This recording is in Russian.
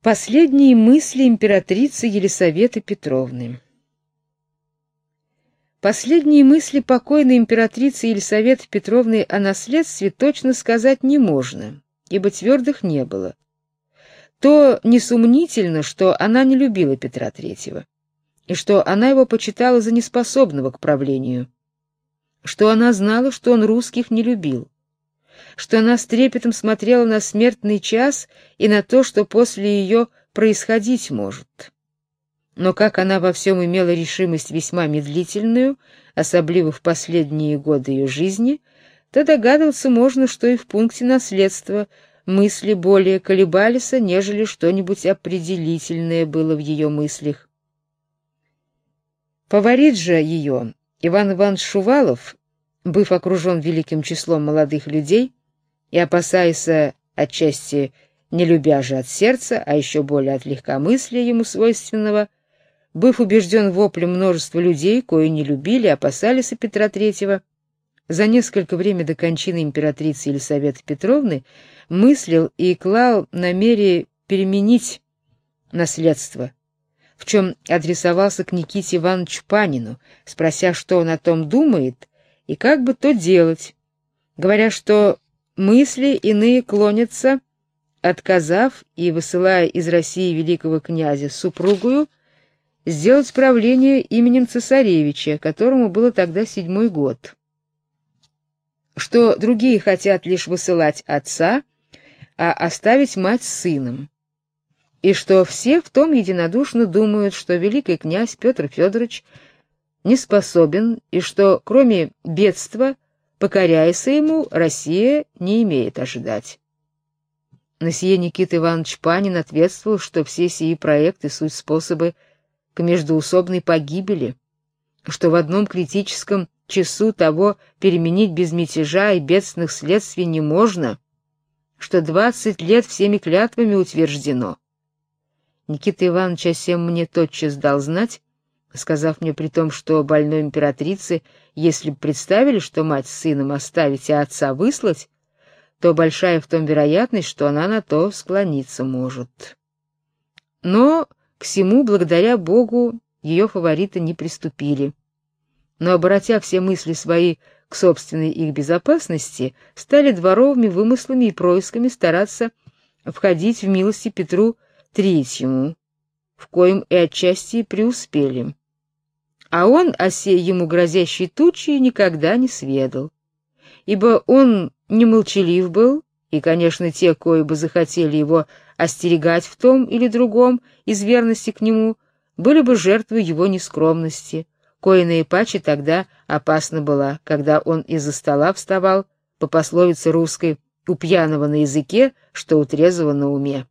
Последние мысли императрицы Елисаветы Петровны. Последние мысли покойной императрицы Елисаветы Петровны о наследстве точно сказать не можно, ибо твердых не было. То несомнительно, что она не любила Петра III, и что она его почитала за неспособного к правлению, что она знала, что он русских не любил что она с трепетом смотрела на смертный час и на то, что после ее происходить может. Но как она во всем имела решимость весьма медлительную, особливо в последние годы ее жизни, то догадываться можно, что и в пункте наследства мысли более колебались, нежели что-нибудь определительное было в ее мыслях. Фаворит же ее, Иван Иванович Шувалов, быв окружен великим числом молодых людей и опасаясь отчасти не любя же от сердца, а еще более от легкомыслия ему свойственного, быв убежден воплем множества людей, кои не любили, опасались Петра Третьего, за несколько время до кончины императрицы Елисаветы Петровны мыслил и клал намерение переменить наследство, в чем адресовался к Никите Ивановичу Панину, спрося, что он о том думает и как бы то делать, говоря, что мысли иные клонятся, отказав и высылая из России великого князя супругую, сделать правление именем цесаревича, которому было тогда седьмой год. Что другие хотят лишь высылать отца, а оставить мать с сыном. И что все в том единодушно думают, что великий князь Петр Федорович не способен и что кроме бедства, покоряясь ему, Россия не имеет ожидать. На сие Никита Иванович Панин ответствовал, что все сии проекты суть способы к междоусобной погибели, что в одном критическом часу того переменить без мятежа и бедственных следствий не можно, что двадцать лет всеми клятвами утверждено. Никита Иванович о сем мне тотчас дал знать, сказав мне при том, что больной императрице, если бы представили, что мать с сыном оставить, а отца выслать, то большая в том вероятность, что она на то склониться может. Но к всему, благодаря Богу, ее фавориты не приступили. Но обратя все мысли свои к собственной их безопасности, стали дворовыми вымыслами и происками стараться входить в милости Петру Третьему, в коем и отчасти преуспели а он о сей ему грозящей туче никогда не сведал, ибо он не молчалив был, и, конечно, те, кои бы захотели его остерегать в том или другом из верности к нему, были бы жертвой его нескромности, кое наипаче тогда опасна была, когда он из-за стола вставал, по пословице русской, у пьяного на языке, что у трезвого на уме.